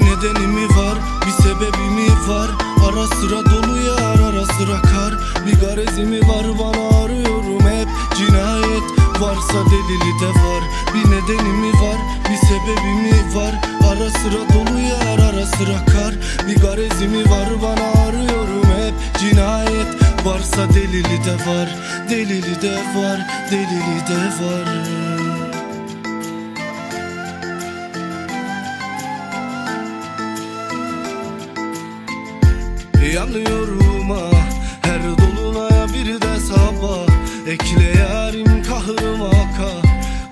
nedeni mi var bir sebebi mi var? Ara sıra dolu yar ara sıra kar. Bir garezi mi var? Bana arıyorum hep Cinayet. Varsa delili de var. Bir nedeni mi var bir sebebi mi var? Ara sıra dolu yar ara sıra kar. Bir garezi mi var? Bana arıyorum hep Cinayet. Varsa delili de var Delili de var delili de var Yanıyorum ah her dolunaya bir de sabah Ekle yarim kahrıma ka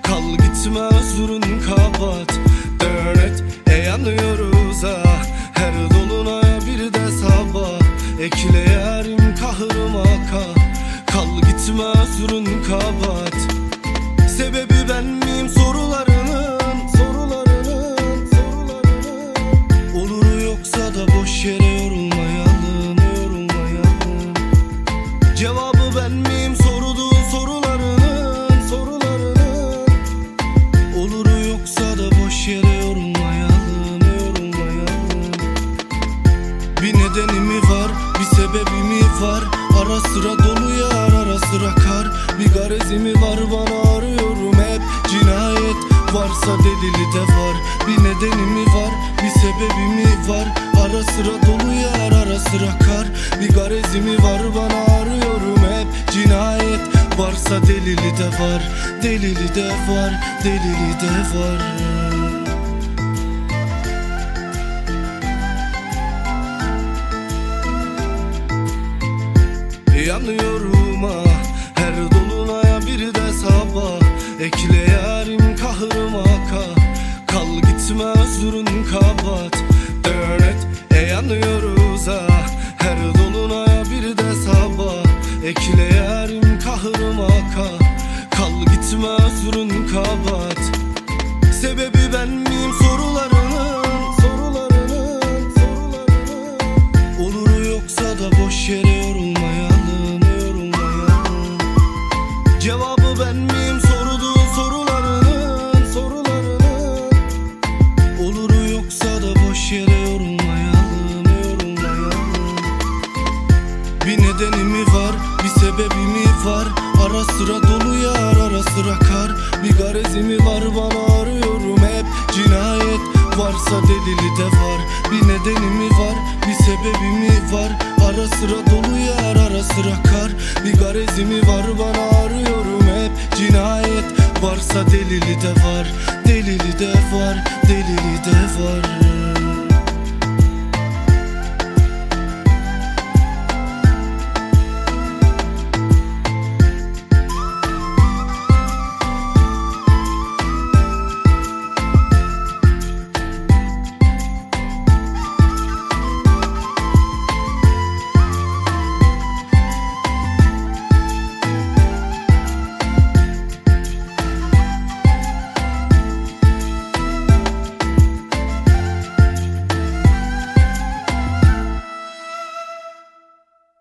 Kal gitme özrün kapat. Dönet e yanıyoruz ah her dolunaya bir de sabah Ekle yarim kahrıma ka Kal gitme özrün kapat Ben miyim? Sorduğun sorularının Sorularının Olur yoksa da boş yere yorulmayalım Yorulmayalım bir nedeni mi var, bir sebebi mi var? Ara sıra dolu yar, ara sıra kar. Bir garezi mi var? Bana arıyorum hep. Cinayet varsa delili de var. Bir nedeni mi var, bir sebebi mi var? Ara sıra dolu yar, ara sıra kar. Bir garezi mi var? Bana varsa delili de var Delili de var, delili de var. Yanıyorum ah her dolunaya bir de sabah. Ekle yarim kahrıma ka Kal gitme özrün kapat Dönet e yanıyoruz ah her dolunaya bir de sabah. Ekle Kal gitme özrün kapat Sebebi ben miyim sorularının Sorularının Sorularının. Olur yoksa da boş yere var, bir sebebi mi var? Ara sıra dolu yar, ara sıra kar. Bir garezi mi var? Bana arıyorum hep Cinayet. Varsa delili de var. Bir nedeni mi var, bir sebebi mi var? Ara sıra dolu yar, ara sıra kar. Bir garezi mi var? Bana arıyorum hep Cinayet. Varsa delili de var. Delili de var, delili de var